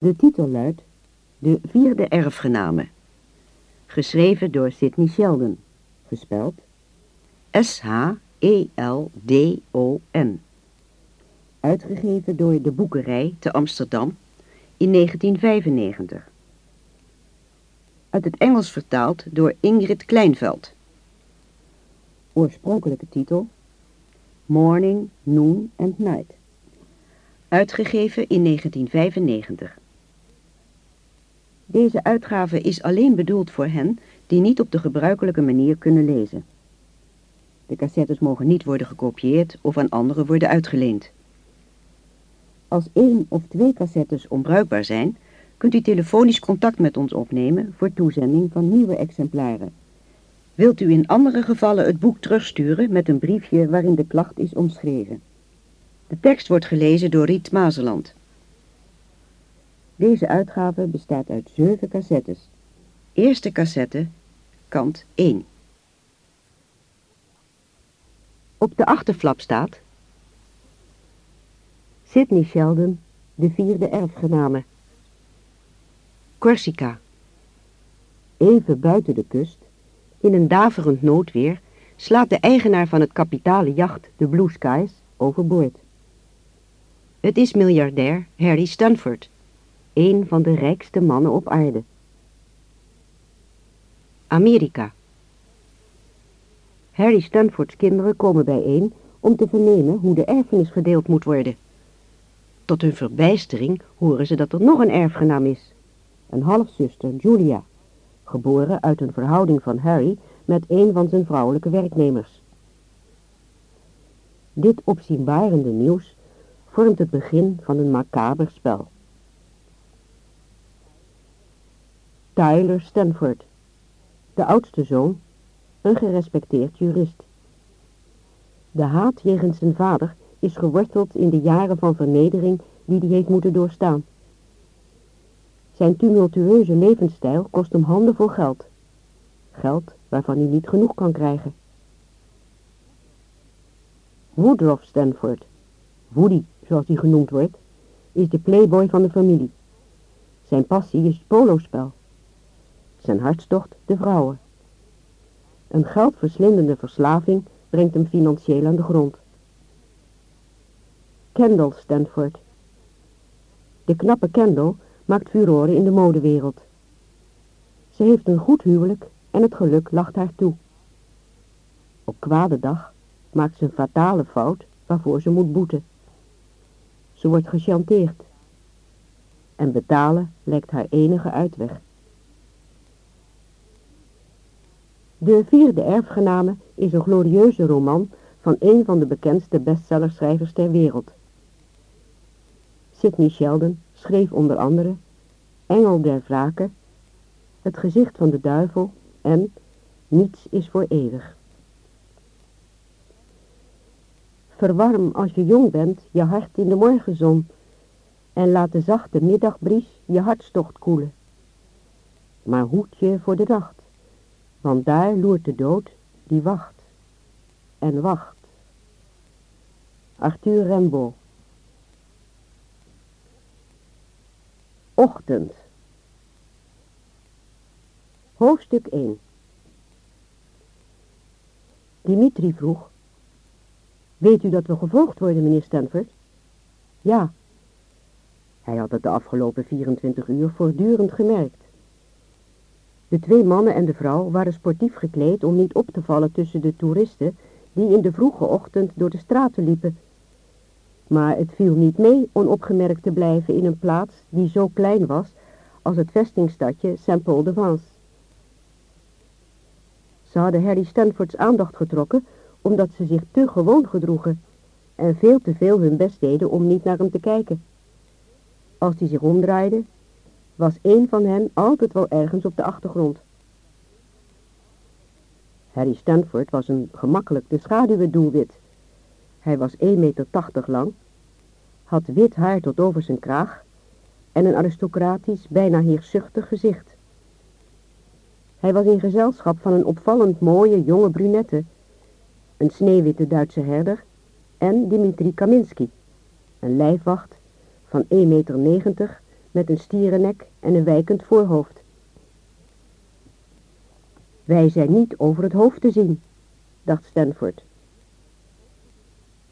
De titel luidt De Vierde Erfgename. Geschreven door Sidney Sheldon. Gespeld S-H-E-L-D-O-N. Uitgegeven door de Boekerij te Amsterdam in 1995. Uit het Engels vertaald door Ingrid Kleinveld. Oorspronkelijke titel Morning, Noon and Night. Uitgegeven in 1995. Deze uitgave is alleen bedoeld voor hen die niet op de gebruikelijke manier kunnen lezen. De cassettes mogen niet worden gekopieerd of aan anderen worden uitgeleend. Als één of twee cassettes onbruikbaar zijn, kunt u telefonisch contact met ons opnemen voor toezending van nieuwe exemplaren. Wilt u in andere gevallen het boek terugsturen met een briefje waarin de klacht is omschreven. De tekst wordt gelezen door Riet Mazeland. Deze uitgave bestaat uit zeven cassettes. Eerste cassette, kant 1. Op de achterflap staat... Sidney Sheldon, de vierde erfgename. Corsica. Even buiten de kust, in een daverend noodweer, slaat de eigenaar van het kapitale jacht, de Blue Skies, overboord. Het is miljardair Harry Stanford, een van de rijkste mannen op aarde. Amerika. Harry Stanfords kinderen komen bijeen om te vernemen hoe de erfenis gedeeld moet worden. Tot hun verbijstering horen ze dat er nog een erfgenaam is. Een halfzuster, Julia, geboren uit een verhouding van Harry met een van zijn vrouwelijke werknemers. Dit opzienbarende nieuws vormt het begin van een macaber spel. Tyler Stanford, de oudste zoon, een gerespecteerd jurist. De haat jegens zijn vader is geworteld in de jaren van vernedering die hij heeft moeten doorstaan. Zijn tumultueuze levensstijl kost hem handen vol geld. Geld waarvan hij niet genoeg kan krijgen. Woodrow Stanford, Woody zoals hij genoemd wordt, is de playboy van de familie. Zijn passie is het polospel. Zijn hartstocht de vrouwen. Een geldverslindende verslaving brengt hem financieel aan de grond. Kendall Stanford. De knappe Kendall maakt furoren in de modewereld. Ze heeft een goed huwelijk en het geluk lacht haar toe. Op kwade dag maakt ze een fatale fout waarvoor ze moet boeten. Ze wordt gechanteerd. En betalen lijkt haar enige uitweg. De vierde erfgename is een glorieuze roman van een van de bekendste bestsellerschrijvers ter wereld. Sidney Sheldon schreef onder andere Engel der Wraken, Het gezicht van de duivel en Niets is voor eeuwig. Verwarm als je jong bent je hart in de morgenzon en laat de zachte middagbries je hartstocht koelen. Maar hoed je voor de nacht, want daar loert de dood die wacht en wacht. Arthur Rimbaud Ochtend Hoofdstuk 1 Dimitri vroeg Weet u dat we gevolgd worden, meneer Stanford? Ja. Hij had het de afgelopen 24 uur voortdurend gemerkt. De twee mannen en de vrouw waren sportief gekleed om niet op te vallen tussen de toeristen die in de vroege ochtend door de straten liepen. Maar het viel niet mee onopgemerkt te blijven in een plaats die zo klein was als het vestingstadje Saint-Paul-de-Vence. Ze hadden Harry Stanfords aandacht getrokken omdat ze zich te gewoon gedroegen en veel te veel hun best deden om niet naar hem te kijken. Als hij zich omdraaide, was een van hen altijd wel ergens op de achtergrond. Harry Stanford was een gemakkelijk de schaduwe doelwit. Hij was 1,80 meter lang, had wit haar tot over zijn kraag en een aristocratisch, bijna heerzuchtig gezicht. Hij was in gezelschap van een opvallend mooie jonge brunette een sneeuwwitte Duitse herder en Dimitri Kaminski, een lijfwacht van 1,90 meter met een stierennek en een wijkend voorhoofd. Wij zijn niet over het hoofd te zien, dacht Stanford.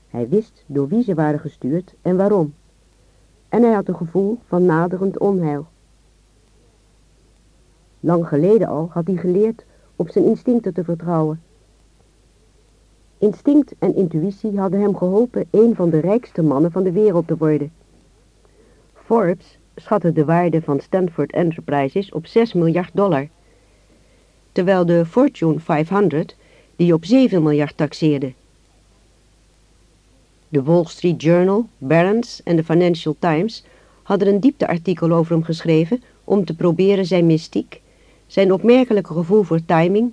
Hij wist door wie ze waren gestuurd en waarom. En hij had een gevoel van naderend onheil. Lang geleden al had hij geleerd op zijn instincten te vertrouwen. Instinct en intuïtie hadden hem geholpen een van de rijkste mannen van de wereld te worden. Forbes schatte de waarde van Stanford Enterprises op 6 miljard dollar, terwijl de Fortune 500 die op 7 miljard taxeerde. De Wall Street Journal, Barron's en de Financial Times hadden een diepteartikel over hem geschreven om te proberen zijn mystiek, zijn opmerkelijke gevoel voor timing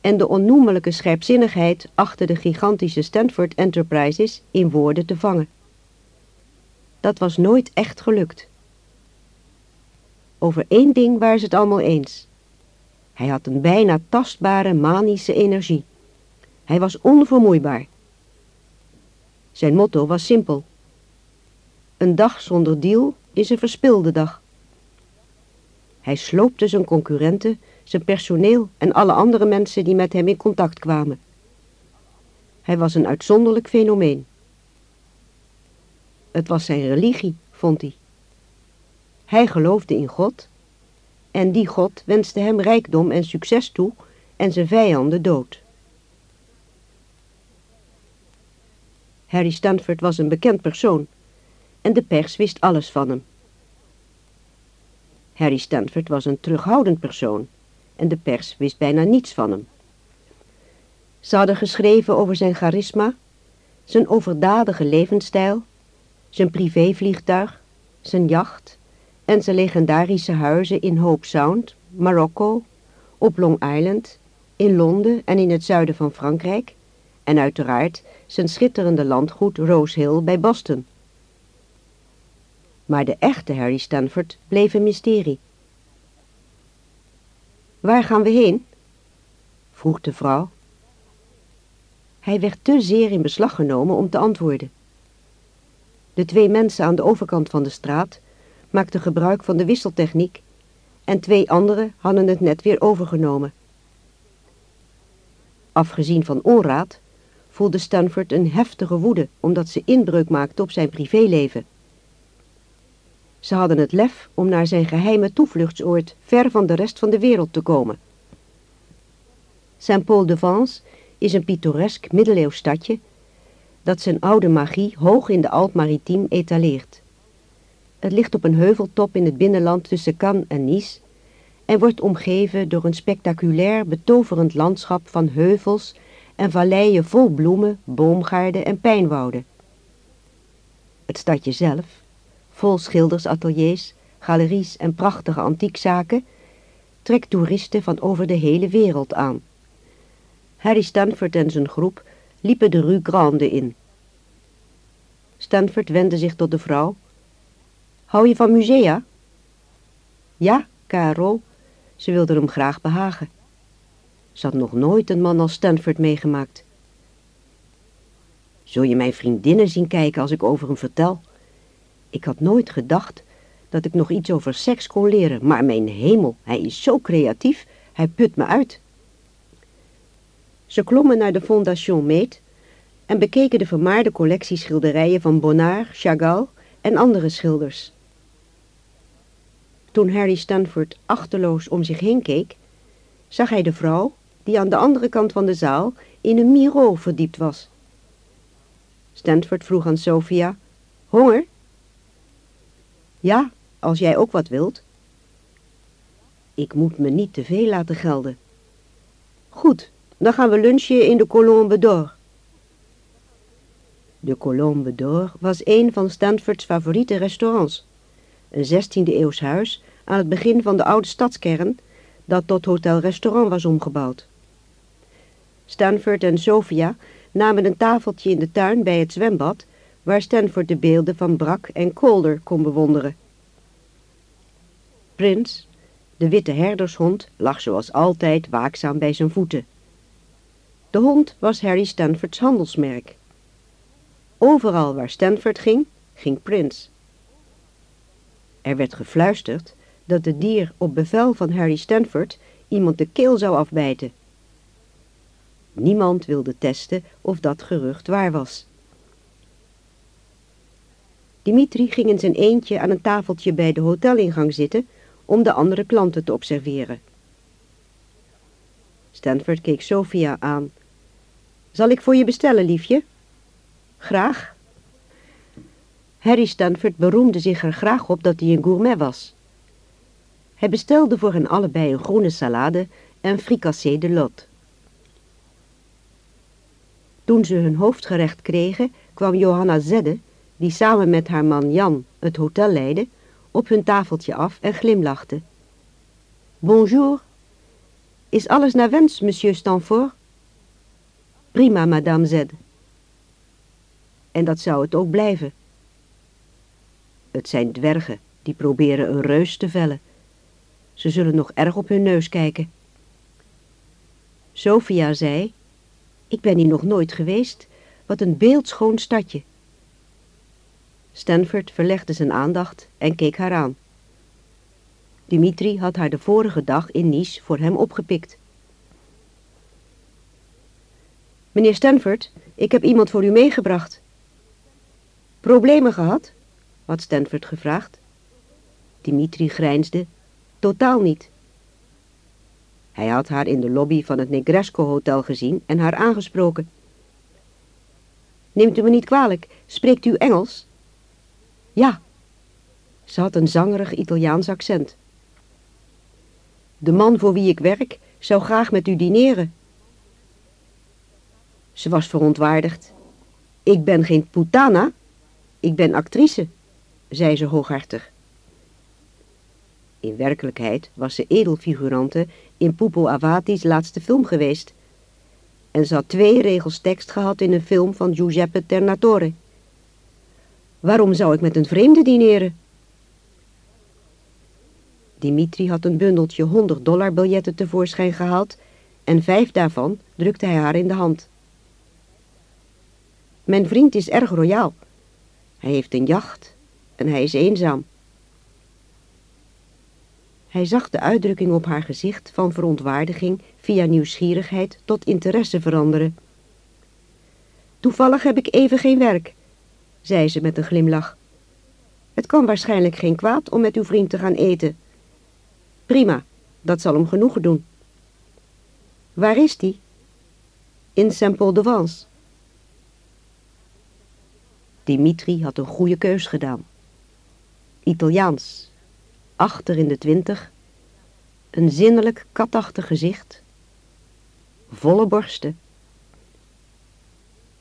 en de onnoemelijke scherpzinnigheid achter de gigantische Stanford Enterprises in woorden te vangen. Dat was nooit echt gelukt. Over één ding waren ze het allemaal eens. Hij had een bijna tastbare manische energie. Hij was onvermoeibaar. Zijn motto was simpel. Een dag zonder deal is een verspilde dag. Hij sloopte zijn concurrenten, zijn personeel en alle andere mensen die met hem in contact kwamen. Hij was een uitzonderlijk fenomeen. Het was zijn religie, vond hij. Hij geloofde in God en die God wenste hem rijkdom en succes toe en zijn vijanden dood. Harry Stanford was een bekend persoon en de pers wist alles van hem. Harry Stanford was een terughoudend persoon en de pers wist bijna niets van hem. Ze hadden geschreven over zijn charisma, zijn overdadige levensstijl, zijn privévliegtuig, zijn jacht en zijn legendarische huizen in Hope Sound, Marokko, op Long Island, in Londen en in het zuiden van Frankrijk en uiteraard zijn schitterende landgoed Rose Hill bij Boston. Maar de echte Harry Stanford bleef een mysterie. Waar gaan we heen? vroeg de vrouw. Hij werd te zeer in beslag genomen om te antwoorden. De twee mensen aan de overkant van de straat maakten gebruik van de wisseltechniek en twee anderen hadden het net weer overgenomen. Afgezien van onraad voelde Stanford een heftige woede omdat ze inbreuk maakte op zijn privéleven. Ze hadden het lef om naar zijn geheime toevluchtsoord ver van de rest van de wereld te komen. Saint-Paul-de-Vence is een pittoresk middeleeuws stadje dat zijn oude magie hoog in de Alp-Maritiem etaleert. Het ligt op een heuveltop in het binnenland tussen Cannes en Nice en wordt omgeven door een spectaculair betoverend landschap van heuvels en valleien vol bloemen, boomgaarden en pijnwouden. Het stadje zelf, vol schildersateliers, galeries en prachtige antiekzaken, trekt toeristen van over de hele wereld aan. Harry Stanford en zijn groep liepen de Rue Grande in. Stanford wendde zich tot de vrouw. Hou je van musea? Ja, Karel. Ze wilde hem graag behagen. Ze had nog nooit een man als Stanford meegemaakt. Zul je mijn vriendinnen zien kijken als ik over hem vertel? Ik had nooit gedacht dat ik nog iets over seks kon leren, maar mijn hemel, hij is zo creatief, hij put me uit. Ze klommen naar de Fondation Meet en bekeken de vermaarde collectie schilderijen van Bonnard, Chagall en andere schilders. Toen Harry Stanford achterloos om zich heen keek, zag hij de vrouw die aan de andere kant van de zaal in een miro verdiept was. Stanford vroeg aan Sophia, honger? Ja, als jij ook wat wilt. Ik moet me niet te veel laten gelden. Goed, dan gaan we lunchen in de Colombe d'Or. De Colombe d'Or was een van Stanfords favoriete restaurants. Een 16e eeuws huis aan het begin van de oude stadskern dat tot hotel-restaurant was omgebouwd. Stanford en Sophia namen een tafeltje in de tuin bij het zwembad, waar Stanford de beelden van Brak en Calder kon bewonderen. Prins, de witte herdershond, lag zoals altijd waakzaam bij zijn voeten. De hond was Harry Stanfords handelsmerk. Overal waar Stanford ging, ging Prince. Er werd gefluisterd dat het dier op bevel van Harry Stanford iemand de keel zou afbijten. Niemand wilde testen of dat gerucht waar was. Dimitri ging in zijn eentje aan een tafeltje bij de hotelingang zitten om de andere klanten te observeren. Stanford keek Sophia aan. Zal ik voor je bestellen, liefje? Graag. Harry Stanford beroemde zich er graag op dat hij een gourmet was. Hij bestelde voor hen allebei een groene salade en fricassé de lot. Toen ze hun hoofdgerecht kregen, kwam Johanna Zedde, die samen met haar man Jan het hotel leidde, op hun tafeltje af en glimlachte. Bonjour. Is alles naar wens, monsieur Stanford? Prima, madame Z. En dat zou het ook blijven. Het zijn dwergen die proberen een reus te vellen. Ze zullen nog erg op hun neus kijken. Sophia zei, ik ben hier nog nooit geweest, wat een beeldschoon stadje. Stanford verlegde zijn aandacht en keek haar aan. Dimitri had haar de vorige dag in Nice voor hem opgepikt. Meneer Stanford, ik heb iemand voor u meegebracht. Problemen gehad? Had Stanford gevraagd. Dimitri grijnsde. Totaal niet. Hij had haar in de lobby van het Negresco Hotel gezien en haar aangesproken. Neemt u me niet kwalijk, spreekt u Engels? Ja. Ze had een zangerig Italiaans accent. De man voor wie ik werk zou graag met u dineren. Ze was verontwaardigd. Ik ben geen putana, ik ben actrice, zei ze hooghartig. In werkelijkheid was ze edelfigurante in Pupo Avati's laatste film geweest. En ze had twee regels tekst gehad in een film van Giuseppe Ternatore. Waarom zou ik met een vreemde dineren? Dimitri had een bundeltje 100 dollar biljetten tevoorschijn gehaald en vijf daarvan drukte hij haar in de hand. Mijn vriend is erg royaal. Hij heeft een jacht en hij is eenzaam. Hij zag de uitdrukking op haar gezicht van verontwaardiging via nieuwsgierigheid tot interesse veranderen. Toevallig heb ik even geen werk, zei ze met een glimlach. Het kan waarschijnlijk geen kwaad om met uw vriend te gaan eten. Prima, dat zal hem genoegen doen. Waar is die? In Saint-Paul-de-Vence. Dimitri had een goede keus gedaan. Italiaans, achter in de twintig, een zinnelijk katachtig gezicht, volle borsten.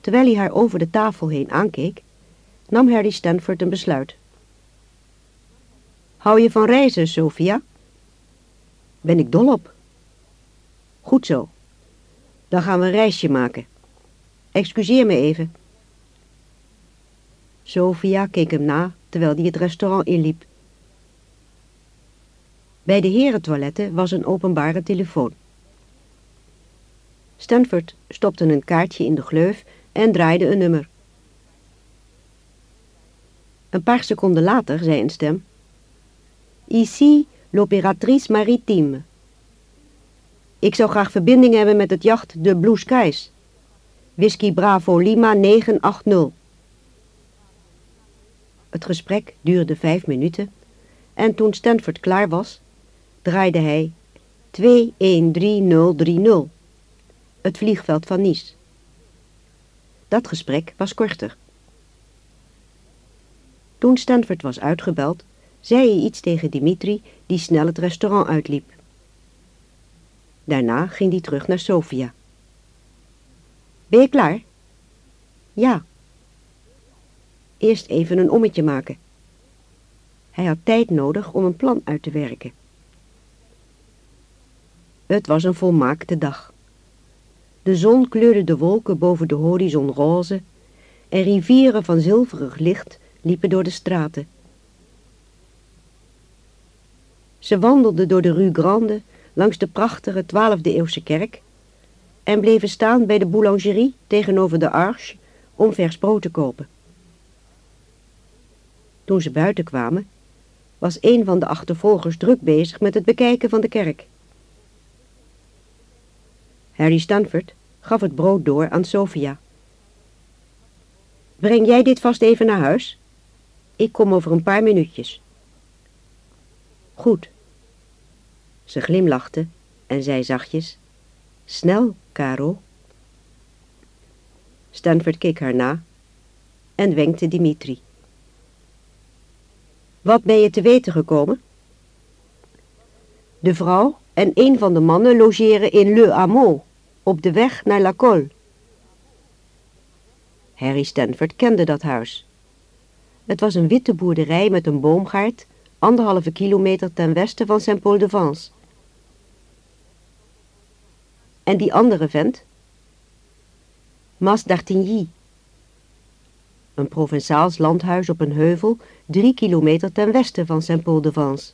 Terwijl hij haar over de tafel heen aankeek, nam Harry Stanford een besluit. Hou je van reizen, Sophia? Ben ik dol op. Goed zo. Dan gaan we een reisje maken. Excuseer me even. Sophia keek hem na terwijl hij het restaurant inliep. Bij de herentoiletten was een openbare telefoon. Stanford stopte een kaartje in de gleuf en draaide een nummer. Een paar seconden later zei een stem... Ici l'opératrice maritime. Ik zou graag verbinding hebben met het jacht de Blue Skies. Whisky Bravo Lima 980. Het gesprek duurde vijf minuten en toen Stanford klaar was, draaide hij 213030, het vliegveld van Nice. Dat gesprek was korter. Toen Stanford was uitgebeld, zei hij iets tegen Dimitri die snel het restaurant uitliep. Daarna ging hij terug naar Sofia. Ben je klaar? Ja. Eerst even een ommetje maken. Hij had tijd nodig om een plan uit te werken. Het was een volmaakte dag. De zon kleurde de wolken boven de horizon roze en rivieren van zilverig licht liepen door de straten. Ze wandelden door de Rue Grande langs de prachtige 12e eeuwse kerk en bleven staan bij de boulangerie tegenover de Arche om vers brood te kopen. Toen ze buiten kwamen, was een van de achtervolgers druk bezig met het bekijken van de kerk. Harry Stanford gaf het brood door aan Sophia. Breng jij dit vast even naar huis? Ik kom over een paar minuutjes. Goed. Ze glimlachte en zei zachtjes, snel, Caro. Stanford keek haar na en wenkte Dimitri. Wat ben je te weten gekomen? De vrouw en een van de mannen logeren in Le Hameau, op de weg naar La Colle. Harry Stanford kende dat huis. Het was een witte boerderij met een boomgaard, anderhalve kilometer ten westen van Saint-Paul-de-Vence. En die andere vent? Mas d'Artigny. Een Provençaals landhuis op een heuvel, drie kilometer ten westen van Saint-Paul-de-Vence.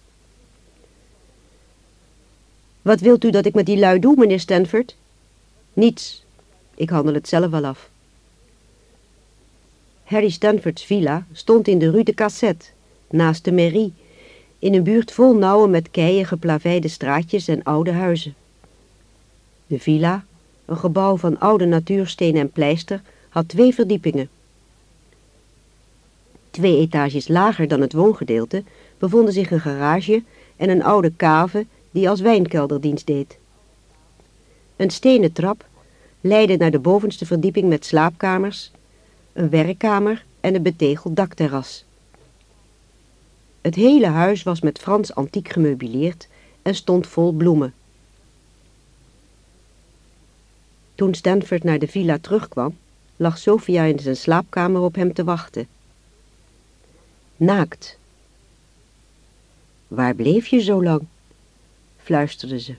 Wat wilt u dat ik met die lui doe, meneer Stanford? Niets. Ik handel het zelf wel af. Harry Stanford's villa stond in de Rue de Cassette, naast de mairie, in een buurt vol nauwe met keien geplaveide straatjes en oude huizen. De villa, een gebouw van oude natuursteen en pleister, had twee verdiepingen. Twee etages lager dan het woongedeelte bevonden zich een garage en een oude kave die als wijnkelder dienst deed. Een stenen trap leidde naar de bovenste verdieping met slaapkamers, een werkkamer en een betegeld dakterras. Het hele huis was met Frans antiek gemeubileerd en stond vol bloemen. Toen Stanford naar de villa terugkwam, lag Sophia in zijn slaapkamer op hem te wachten. Naakt. Waar bleef je zo lang? fluisterde ze.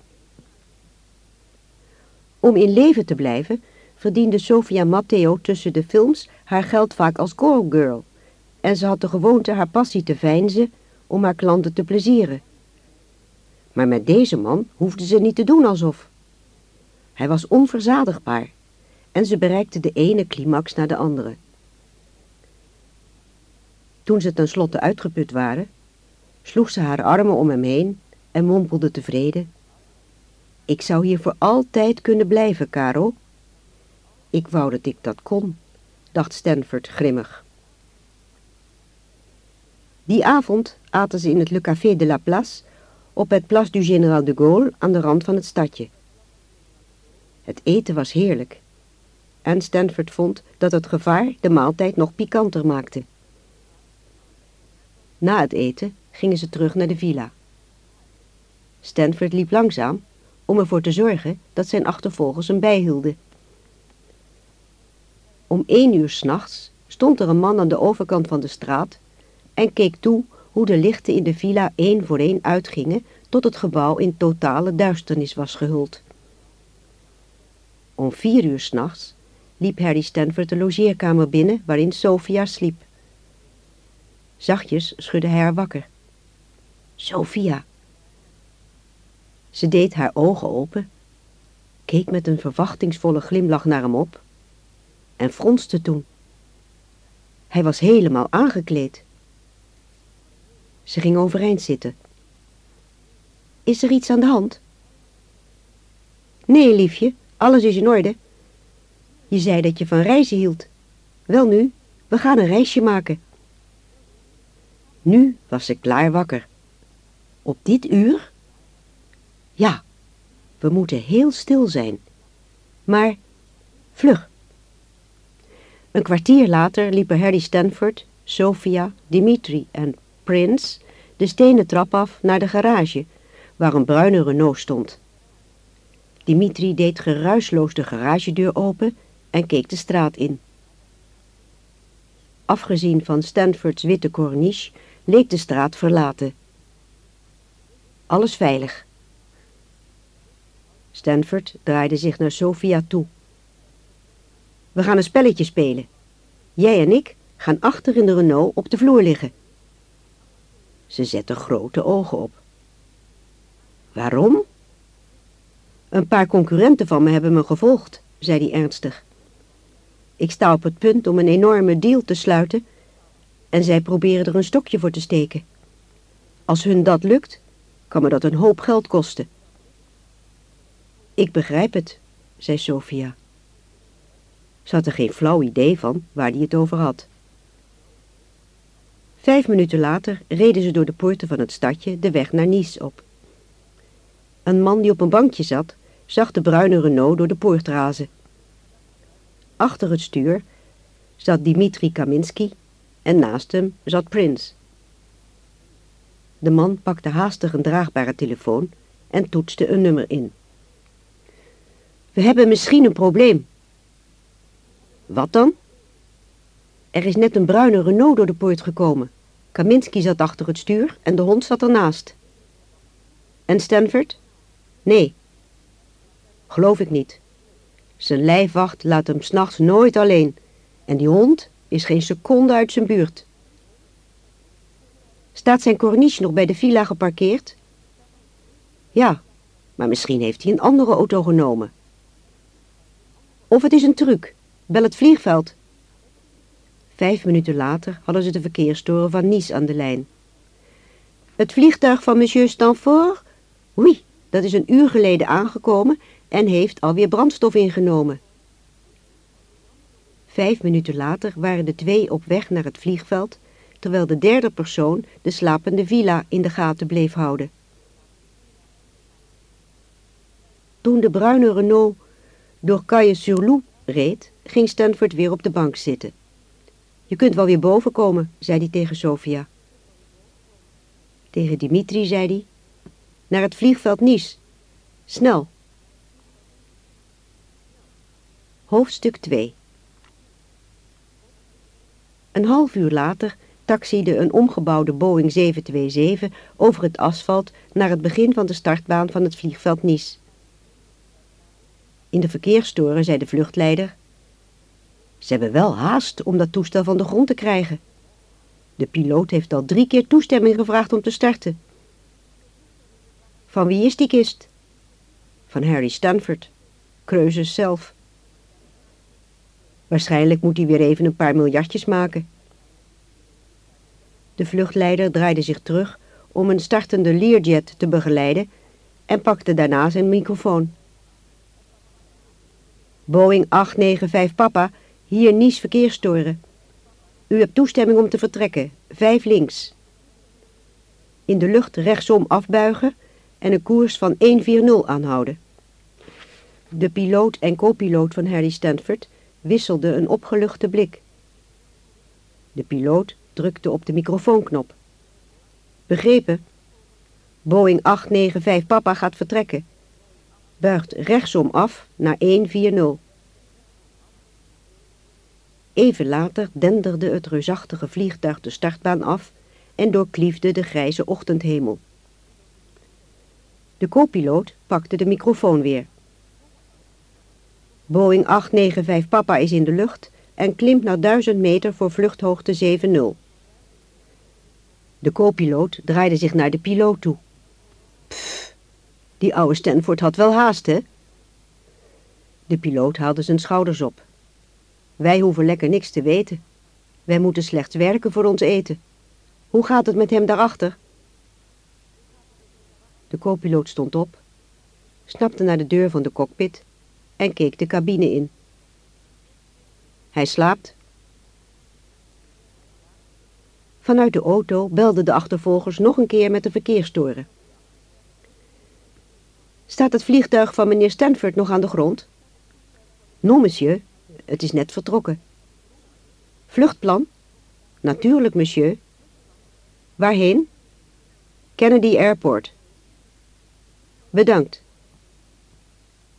Om in leven te blijven, verdiende Sophia Matteo tussen de films haar geld vaak als callgirl en ze had de gewoonte haar passie te veinzen om haar klanten te plezieren. Maar met deze man hoefde ze niet te doen alsof. Hij was onverzadigbaar en ze bereikte de ene climax naar de andere. Toen ze tenslotte uitgeput waren, sloeg ze haar armen om hem heen en mompelde tevreden. Ik zou hier voor altijd kunnen blijven, Karel. Ik wou dat ik dat kon, dacht Stanford grimmig. Die avond aten ze in het Le Café de la Place op het Place du Général de Gaulle aan de rand van het stadje. Het eten was heerlijk en Stanford vond dat het gevaar de maaltijd nog pikanter maakte. Na het eten gingen ze terug naar de villa. Stanford liep langzaam om ervoor te zorgen dat zijn achtervolgers hem bijhielden. Om één uur s'nachts stond er een man aan de overkant van de straat en keek toe hoe de lichten in de villa één voor één uitgingen tot het gebouw in totale duisternis was gehuld. Om vier uur s'nachts liep Harry Stanford de logeerkamer binnen waarin Sophia sliep. Zachtjes schudde hij haar wakker. Sophia. Ze deed haar ogen open, keek met een verwachtingsvolle glimlach naar hem op en fronste toen. Hij was helemaal aangekleed. Ze ging overeind zitten. Is er iets aan de hand? Nee, liefje, alles is in orde. Je zei dat je van reizen hield. Wel nu, we gaan een reisje maken. Nu was ze klaar wakker. Op dit uur? Ja, we moeten heel stil zijn. Maar, vlug. Een kwartier later liepen Harry Stanford, Sophia, Dimitri en Prince de stenen trap af naar de garage, waar een bruine Renault stond. Dimitri deed geruisloos de garagedeur open en keek de straat in. Afgezien van Stanfords witte corniche leek de straat verlaten. Alles veilig. Stanford draaide zich naar Sophia toe. We gaan een spelletje spelen. Jij en ik gaan achter in de Renault op de vloer liggen. Ze zette grote ogen op. Waarom? Een paar concurrenten van me hebben me gevolgd, zei hij ernstig. Ik sta op het punt om een enorme deal te sluiten en zij proberen er een stokje voor te steken. Als hun dat lukt, kan me dat een hoop geld kosten. Ik begrijp het, zei Sophia. Ze had er geen flauw idee van waar hij het over had. Vijf minuten later reden ze door de poorten van het stadje de weg naar Nice op. Een man die op een bankje zat, zag de bruine Renault door de poort razen. Achter het stuur zat Dimitri Kaminski en naast hem zat Prince. De man pakte haastig een draagbare telefoon en toetste een nummer in. We hebben misschien een probleem. Wat dan? Er is net een bruine Renault door de poort gekomen. Kaminski zat achter het stuur en de hond zat ernaast. En Stanford? Nee. Geloof ik niet. Zijn lijfwacht laat hem s'nachts nooit alleen. En die hond is geen seconde uit zijn buurt. Staat zijn corniche nog bij de villa geparkeerd? Ja, maar misschien heeft hij een andere auto genomen. Of het is een truc. Bel het vliegveld. Vijf minuten later hadden ze de verkeerstoren van Nice aan de lijn. Het vliegtuig van monsieur Stanford? Oui, dat is een uur geleden aangekomen en heeft alweer brandstof ingenomen. Vijf minuten later waren de twee op weg naar het vliegveld, terwijl de derde persoon de slapende villa in de gaten bleef houden. Toen de bruine Renault door Caille-sur-Loup reed, ging Stanford weer op de bank zitten. Je kunt wel weer boven komen, zei hij tegen Sofia. Tegen Dimitri zei hij, naar het vliegveld Nice. Snel. Hoofdstuk 2 Een half uur later taxiede een omgebouwde Boeing 727 over het asfalt naar het begin van de startbaan van het vliegveld Nice. In de verkeerstoren zei de vluchtleider... Ze hebben wel haast om dat toestel van de grond te krijgen. De piloot heeft al drie keer toestemming gevraagd om te starten. Van wie is die kist? Van Harry Stanford, Kreuses zelf. Waarschijnlijk moet hij weer even een paar miljardjes maken. De vluchtleider draaide zich terug om een startende Learjet te begeleiden en pakte daarna zijn microfoon. Boeing 895 Papa, hier Nice verkeerstoren. U hebt toestemming om te vertrekken, vijf links. In de lucht rechtsom afbuigen en een koers van 140 aanhouden. De piloot en co-piloot van Harry Stanford wisselden een opgeluchte blik. De piloot drukte op de microfoonknop. Begrepen? Boeing 895 Papa gaat vertrekken. Buigt rechtsom af naar 140. Even later denderde het reusachtige vliegtuig de startbaan af en doorkliefde de grijze ochtendhemel. De co-piloot pakte de microfoon weer. Boeing 895 Papa is in de lucht en klimt naar 1000 meter voor vluchthoogte 7-0. De co-piloot draaide zich naar de piloot toe. Pff, die oude Stanford had wel haast, hè? De piloot haalde zijn schouders op. Wij hoeven lekker niks te weten. Wij moeten slechts werken voor ons eten. Hoe gaat het met hem daarachter? De co-piloot stond op, snapte naar de deur van de cockpit en keek de cabine in. Hij slaapt. Vanuit de auto belden de achtervolgers nog een keer met de verkeerstoren. Staat het vliegtuig van meneer Stanford nog aan de grond? Non, monsieur. Het is net vertrokken. Vluchtplan? Natuurlijk, monsieur. Waarheen? Kennedy Airport. Bedankt.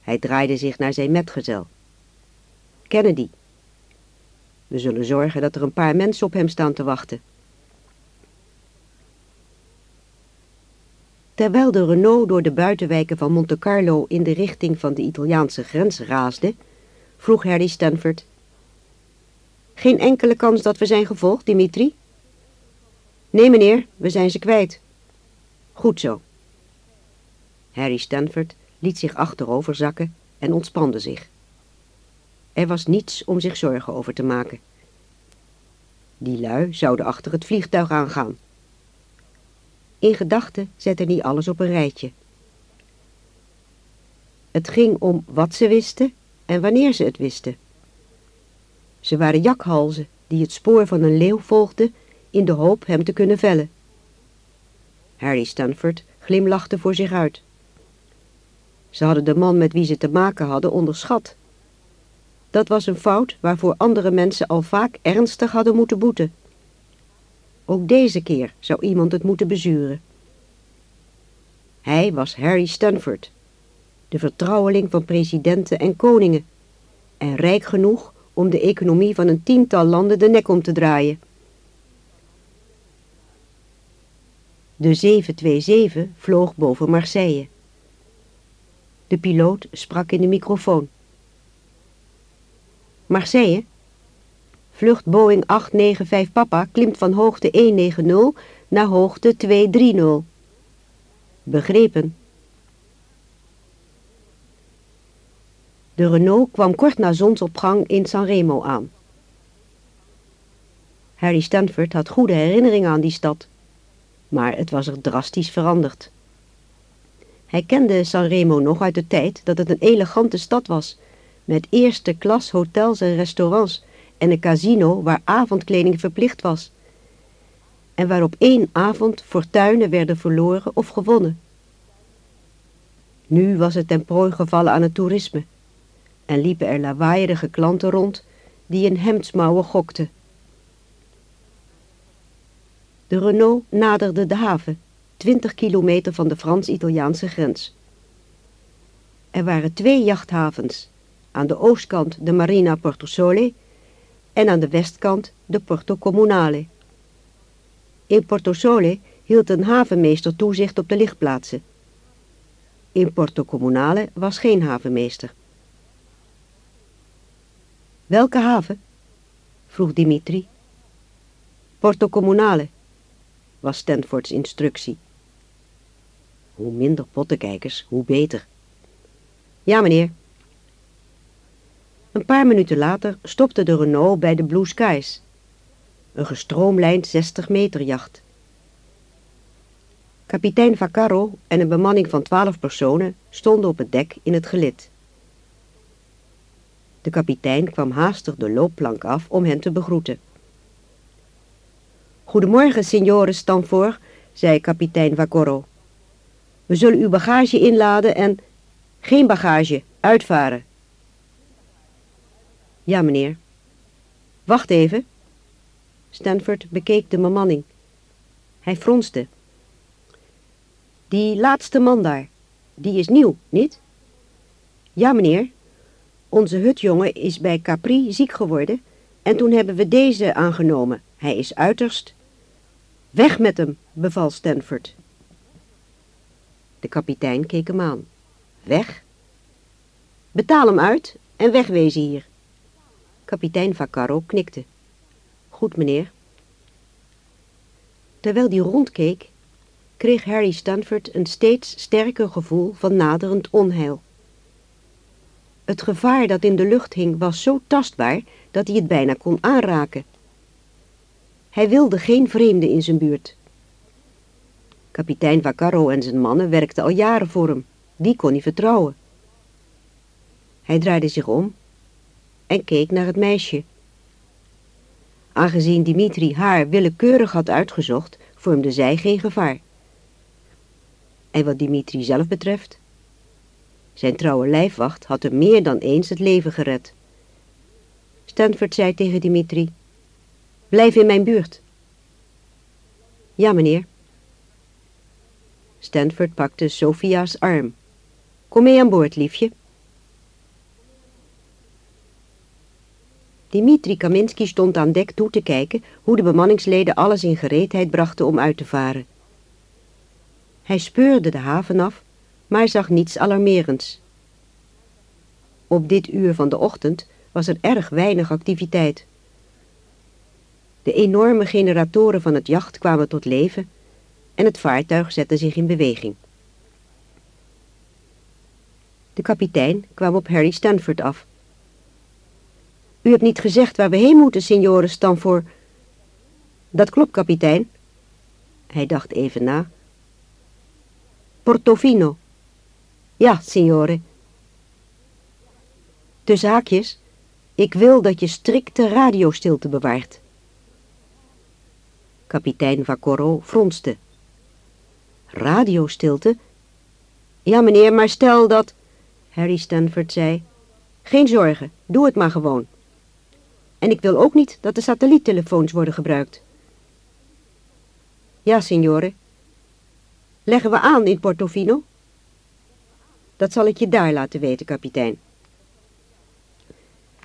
Hij draaide zich naar zijn metgezel. Kennedy. We zullen zorgen dat er een paar mensen op hem staan te wachten. Terwijl de Renault door de buitenwijken van Monte Carlo in de richting van de Italiaanse grens raasde, vroeg Harry Stanford. Geen enkele kans dat we zijn gevolgd, Dimitri? Nee, meneer, we zijn ze kwijt. Goed zo. Harry Stanford liet zich achterover zakken en ontspande zich. Er was niets om zich zorgen over te maken. Die lui zouden achter het vliegtuig aangaan. In gedachten zette hij alles op een rijtje. Het ging om wat ze wisten en wanneer ze het wisten. Ze waren jakhalzen die het spoor van een leeuw volgden in de hoop hem te kunnen vellen. Harry Stanford glimlachte voor zich uit. Ze hadden de man met wie ze te maken hadden onderschat. Dat was een fout waarvoor andere mensen al vaak ernstig hadden moeten boeten. Ook deze keer zou iemand het moeten bezuren. Hij was Harry Stanford, de vertrouweling van presidenten en koningen, en rijk genoeg om de economie van een tiental landen de nek om te draaien. De 727 vloog boven Marseille. De piloot sprak in de microfoon. Marseille? Vlucht Boeing 895 Papa klimt van hoogte 190 naar hoogte 230. Begrepen. De Renault kwam kort na zonsopgang in Sanremo aan. Harry Stanford had goede herinneringen aan die stad, maar het was er drastisch veranderd. Hij kende Sanremo nog uit de tijd dat het een elegante stad was, met eerste klas hotels en restaurants en een casino waar avondkleding verplicht was. En waar op één avond fortuinen werden verloren of gewonnen. Nu was het ten prooi gevallen aan het toerisme en liepen er lawaaierige klanten rond die in hemdsmouwen gokten. De Renault naderde de haven, twintig kilometer van de Frans-Italiaanse grens. Er waren twee jachthavens, aan de oostkant de Marina Porto Sole en aan de westkant de Porto Comunale. In Porto Sole hield een havenmeester toezicht op de lichtplaatsen. In Porto Comunale was geen havenmeester. Welke haven? vroeg Dimitri. Porto Comunale, was Stanfords instructie. Hoe minder pottenkijkers, hoe beter. Ja, meneer. Een paar minuten later stopte de Renault bij de Blue Skies. Een gestroomlijnd 60 meter jacht. Kapitein Vaccaro en een bemanning van twaalf personen stonden op het dek in het gelid. De kapitein kwam haastig de loopplank af om hen te begroeten. Goedemorgen, signore Stanford, zei kapitein Vaccaro. We zullen uw bagage inladen en... Geen bagage, uitvaren. Ja, meneer. Wacht even. Stanford bekeek de bemanning. Hij fronste. Die laatste man daar, die is nieuw, niet? Ja, meneer. Onze hutjongen is bij Capri ziek geworden en toen hebben we deze aangenomen. Hij is uiterst... Weg met hem, beval Stanford. De kapitein keek hem aan. Weg? Betaal hem uit en wegwezen hier. Kapitein Vaccaro knikte. Goed, meneer. Terwijl die rondkeek, kreeg Harry Stanford een steeds sterker gevoel van naderend onheil. Het gevaar dat in de lucht hing was zo tastbaar dat hij het bijna kon aanraken. Hij wilde geen vreemde in zijn buurt. Kapitein Vaccaro en zijn mannen werkten al jaren voor hem. Die kon hij vertrouwen. Hij draaide zich om en keek naar het meisje. Aangezien Dimitri haar willekeurig had uitgezocht, vormde zij geen gevaar. En wat Dimitri zelf betreft, zijn trouwe lijfwacht had hem meer dan eens het leven gered. Stanford zei tegen Dimitri, blijf in mijn buurt. Ja, meneer. Stanford pakte Sophia's arm. Kom mee aan boord, liefje. Dimitri Kaminski stond aan dek toe te kijken hoe de bemanningsleden alles in gereedheid brachten om uit te varen. Hij speurde de haven af, maar zag niets alarmerends. Op dit uur van de ochtend was er erg weinig activiteit. De enorme generatoren van het jacht kwamen tot leven en het vaartuig zette zich in beweging. De kapitein kwam op Harry Stanford af. U hebt niet gezegd waar we heen moeten, signore Stanford. Dat klopt, kapitein. Hij dacht even na, Portofino. Ja, signore. De zaakjes, ik wil dat je strikte radiostilte bewaart. Kapitein Vaccoro fronste. Radiostilte? Ja, meneer, maar stel dat... Harry Stanford zei... Geen zorgen, doe het maar gewoon. En ik wil ook niet dat de satelliettelefoons worden gebruikt. Ja, signore. Leggen we aan in Portofino? Dat zal ik je daar laten weten, kapitein.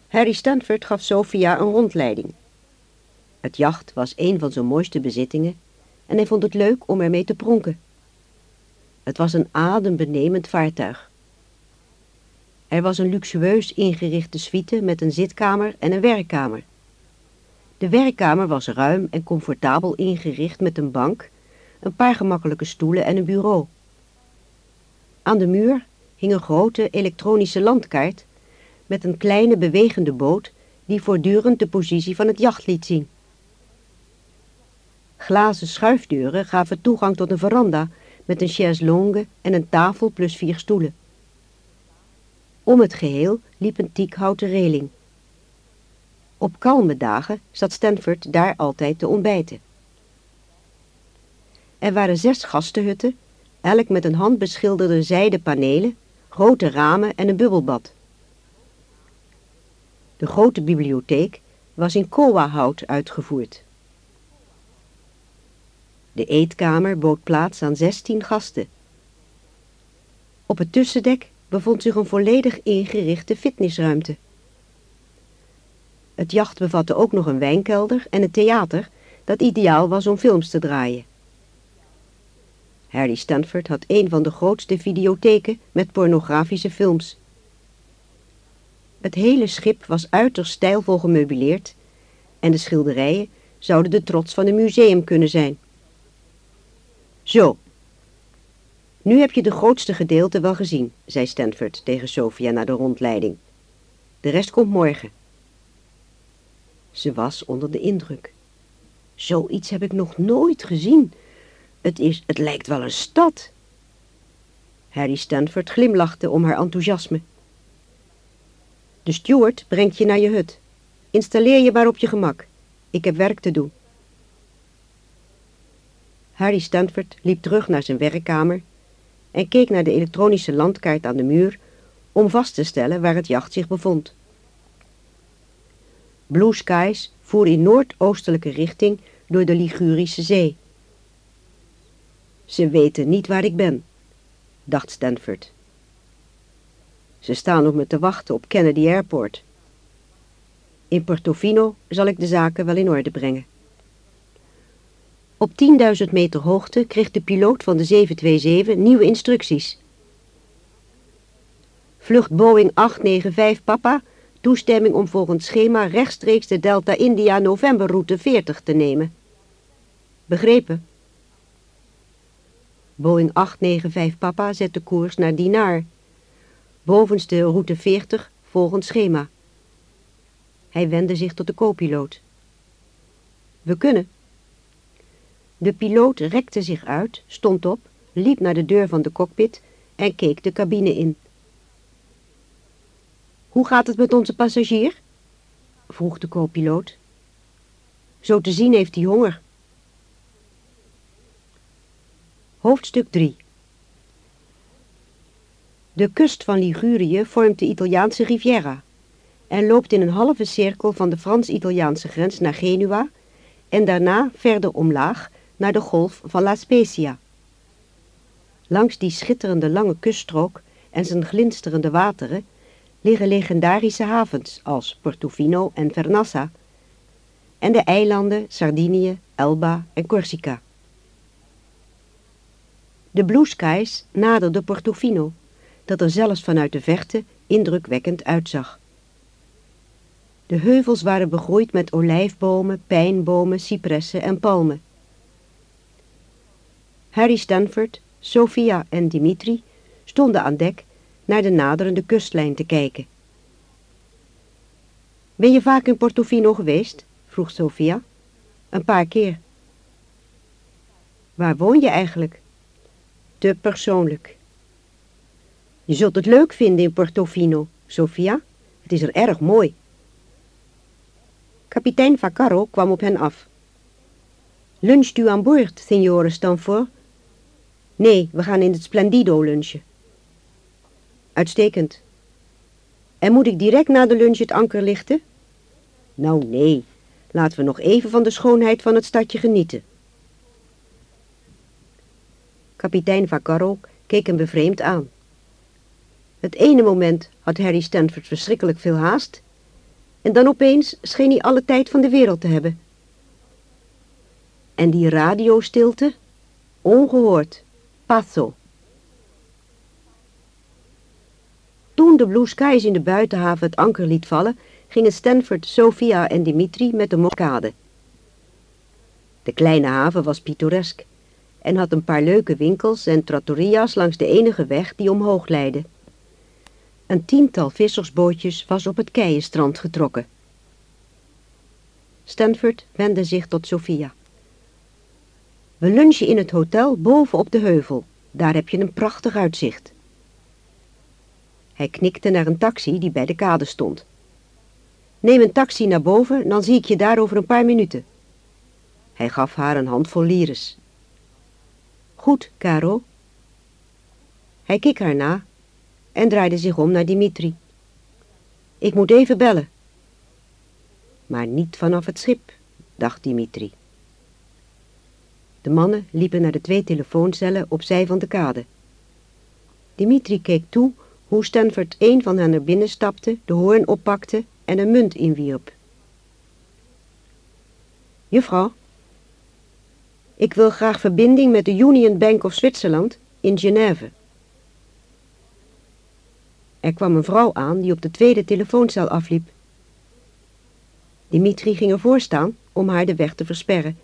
Harry Stanford gaf Sophia een rondleiding. Het jacht was een van zijn mooiste bezittingen en hij vond het leuk om ermee te pronken. Het was een adembenemend vaartuig. Er was een luxueus ingerichte suite met een zitkamer en een werkkamer. De werkkamer was ruim en comfortabel ingericht met een bank, een paar gemakkelijke stoelen en een bureau. Aan de muur hing een grote elektronische landkaart met een kleine bewegende boot die voortdurend de positie van het jacht liet zien. Glazen schuifdeuren gaven toegang tot een veranda met een chaise longue en een tafel plus vier stoelen. Om het geheel liep een tiekhouten reling. Op kalme dagen zat Stanford daar altijd te ontbijten. Er waren zes gastenhutten, elk met een handbeschilderde zijden panelen, grote ramen en een bubbelbad. De grote bibliotheek was in kowa-hout uitgevoerd. De eetkamer bood plaats aan zestien gasten. Op het tussendek bevond zich een volledig ingerichte fitnessruimte. Het jacht bevatte ook nog een wijnkelder en een theater dat ideaal was om films te draaien. Harry Stanford had een van de grootste videotheken met pornografische films. Het hele schip was uiterst stijlvol gemeubileerd en de schilderijen zouden de trots van een museum kunnen zijn. Zo, nu heb je de grootste gedeelte wel gezien, zei Stanford tegen Sophia na de rondleiding. De rest komt morgen. Ze was onder de indruk. Zoiets heb ik nog nooit gezien. Het, is, het lijkt wel een stad. Harry Stanford glimlachte om haar enthousiasme. De steward brengt je naar je hut. Installeer je maar op je gemak. Ik heb werk te doen. Harry Stanford liep terug naar zijn werkkamer en keek naar de elektronische landkaart aan de muur om vast te stellen waar het jacht zich bevond. Blue Skies voer in noordoostelijke richting door de Ligurische Zee. Ze weten niet waar ik ben, dacht Stanford. Ze staan op me te wachten op Kennedy Airport. In Portofino zal ik de zaken wel in orde brengen. Op 10.000 meter hoogte kreeg de piloot van de 727 nieuwe instructies. Vlucht Boeing 895 Papa, toestemming om volgens schema rechtstreeks de Delta India Novemberroute 40 te nemen. Begrepen? Boeing 895 Papa zette koers naar Dinar. Bovenste route 40 volgens schema. Hij wendde zich tot de co-piloot. We kunnen. De piloot rekte zich uit, stond op, liep naar de deur van de cockpit en keek de cabine in. Hoe gaat het met onze passagier? vroeg de co-piloot. Zo te zien heeft hij honger. Hoofdstuk 3 De kust van Ligurië vormt de Italiaanse Riviera en loopt in een halve cirkel van de Frans-Italiaanse grens naar Genua en daarna verder omlaag naar de golf van La Spezia. Langs die schitterende lange kuststrook en zijn glinsterende wateren liggen legendarische havens als Portofino en Vernassa en de eilanden Sardinië, Elba en Corsica. De Blue Skies naderden Portofino, dat er zelfs vanuit de verte indrukwekkend uitzag. De heuvels waren begroeid met olijfbomen, pijnbomen, cipressen en palmen. Harry Stanford, Sophia en Dimitri stonden aan dek naar de naderende kustlijn te kijken. Ben je vaak in Portofino geweest? vroeg Sophia. Een paar keer. Waar woon je eigenlijk? te persoonlijk. Je zult het leuk vinden in Portofino, Sofia. Het is er erg mooi. Kapitein Vaccaro kwam op hen af. Luncht u aan boord, signore Stanford? Nee, we gaan in het Splendido lunchen. Uitstekend. En moet ik direct na de lunch het anker lichten? Nou nee, laten we nog even van de schoonheid van het stadje genieten. Kapitein Vaccaro keek hem bevreemd aan. Het ene moment had Harry Stanford verschrikkelijk veel haast en dan opeens scheen hij alle tijd van de wereld te hebben. En die radiostilte? Ongehoord. Toen de Blue Skies in de buitenhaven het anker liet vallen, gingen Stanford, Sophia en Dimitri met de mokkade. De kleine haven was pittoresk en had een paar leuke winkels en trattoria's langs de enige weg die omhoog leidde. Een tiental vissersbootjes was op het keienstrand getrokken. Stanford wendde zich tot Sophia. We lunchen in het hotel boven op de heuvel. Daar heb je een prachtig uitzicht. Hij knikte naar een taxi die bij de kade stond. Neem een taxi naar boven, dan zie ik je daar over een paar minuten. Hij gaf haar een handvol lires. Goed, Caro. Hij keek haar na en draaide zich om naar Dimitri. Ik moet even bellen. Maar niet vanaf het schip, dacht Dimitri. De mannen liepen naar de twee telefooncellen opzij van de kade. Dimitri keek toe hoe Stanford een van hen er binnen stapte, de hoorn oppakte en een munt inwierp. Juffrouw, ik wil graag verbinding met de Union Bank of Zwitserland in Genève. Er kwam een vrouw aan die op de tweede telefooncel afliep. Dimitri ging ervoor staan om haar de weg te versperren.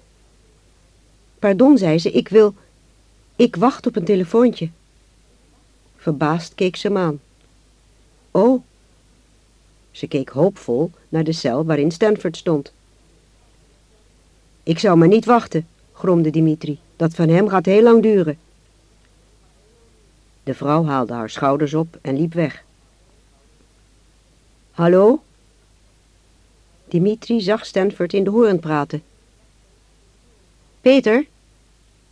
Pardon, zei ze, ik wil... Ik wacht op een telefoontje. Verbaasd keek ze hem aan. Oh. Ze keek hoopvol naar de cel waarin Stanford stond. Ik zou maar niet wachten, gromde Dimitri. Dat van hem gaat heel lang duren. De vrouw haalde haar schouders op en liep weg. Hallo? Dimitri zag Stanford in de hoorn praten. Peter,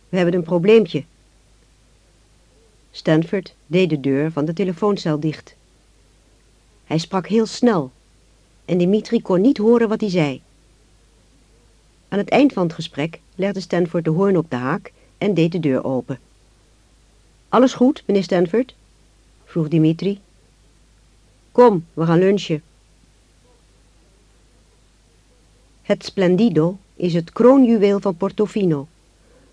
we hebben een probleempje. Stanford deed de deur van de telefooncel dicht. Hij sprak heel snel en Dimitri kon niet horen wat hij zei. Aan het eind van het gesprek legde Stanford de hoorn op de haak en deed de deur open. Alles goed, meneer Stanford? vroeg Dimitri. Kom, we gaan lunchen. Het Splendido is het kroonjuweel van Portofino.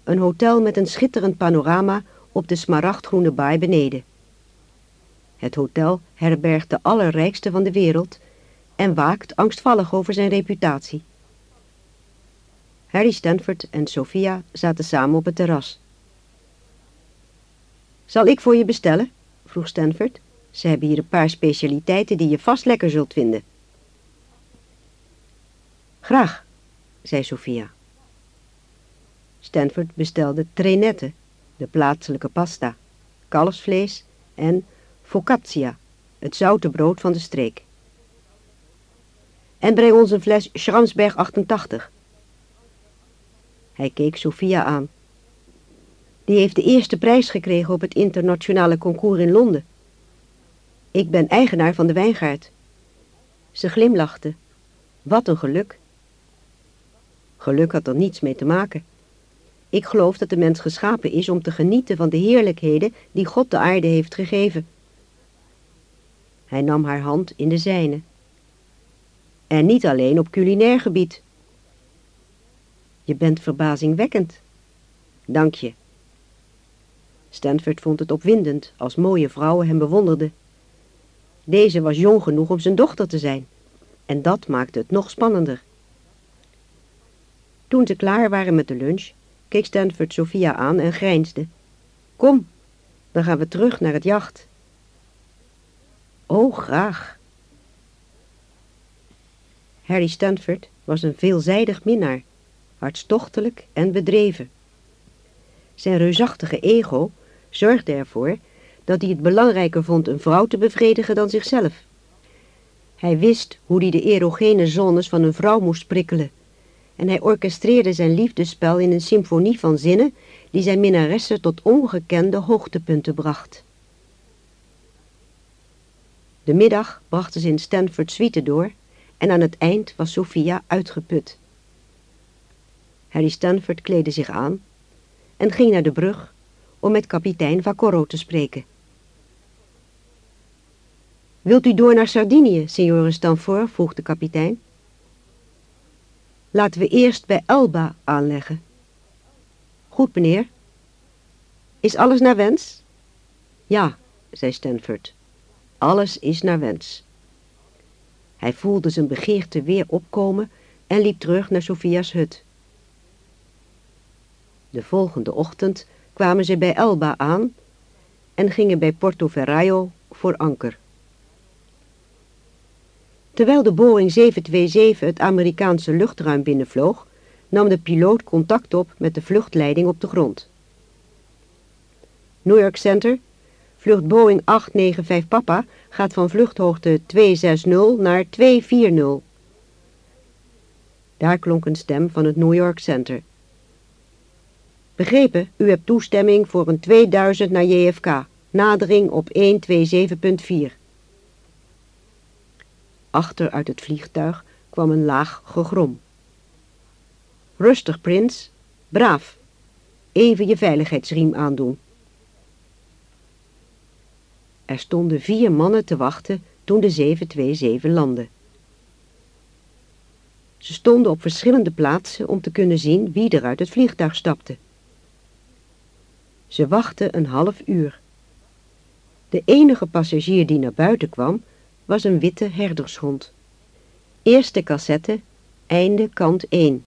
Een hotel met een schitterend panorama op de smaragdgroene baai beneden. Het hotel herbergt de allerrijkste van de wereld en waakt angstvallig over zijn reputatie. Harry Stanford en Sophia zaten samen op het terras. Zal ik voor je bestellen? vroeg Stanford. Ze hebben hier een paar specialiteiten die je vast lekker zult vinden. Graag, zei Sophia. Stanford bestelde trenette, de plaatselijke pasta, kalfsvlees en focaccia, het zoute brood van de streek. En breng ons een fles Schransberg 88. Hij keek Sophia aan. Die heeft de eerste prijs gekregen op het internationale concours in Londen. Ik ben eigenaar van de wijngaard. Ze glimlachte. Wat een geluk. Geluk had er niets mee te maken. Ik geloof dat de mens geschapen is om te genieten van de heerlijkheden die God de aarde heeft gegeven. Hij nam haar hand in de zijne. En niet alleen op culinair gebied. Je bent verbazingwekkend. Dank je. Stanford vond het opwindend als mooie vrouwen hem bewonderden. Deze was jong genoeg om zijn dochter te zijn. En dat maakte het nog spannender. Toen ze klaar waren met de lunch, keek Stanford Sophia aan en grijnsde. Kom, dan gaan we terug naar het jacht. Oh, graag. Harry Stanford was een veelzijdig minnaar, hartstochtelijk en bedreven. Zijn reusachtige ego zorgde ervoor dat hij het belangrijker vond een vrouw te bevredigen dan zichzelf. Hij wist hoe hij de erogene zones van een vrouw moest prikkelen en hij orchestreerde zijn liefdespel in een symfonie van zinnen die zijn minnaressen tot ongekende hoogtepunten bracht. De middag brachten ze in Stanford suite door en aan het eind was Sophia uitgeput. Harry Stanford kleedde zich aan en ging naar de brug om met kapitein Vaccoro te spreken. Wilt u door naar Sardinië, signore Stanford? vroeg de kapitein. Laten we eerst bij Elba aanleggen. Goed, meneer. Is alles naar wens? Ja, zei Stanford. Alles is naar wens. Hij voelde zijn begeerte weer opkomen en liep terug naar Sophia's hut. De volgende ochtend kwamen ze bij Elba aan en gingen bij Porto Ferraio voor anker. Terwijl de Boeing 727 het Amerikaanse luchtruim binnenvloog, nam de piloot contact op met de vluchtleiding op de grond. New York Center, vlucht Boeing 895 Papa gaat van vluchthoogte 260 naar 240. Daar klonk een stem van het New York Center. Begrepen, u hebt toestemming voor een 2000 naar JFK. Nadering op 127.4. Achter uit het vliegtuig kwam een laag gegrom. Rustig, prins. Braaf. Even je veiligheidsriem aandoen. Er stonden vier mannen te wachten toen de 727 landde. Ze stonden op verschillende plaatsen om te kunnen zien wie er uit het vliegtuig stapte. Ze wachten een half uur. De enige passagier die naar buiten kwam, was een witte herdershond. Eerste cassette, einde kant 1.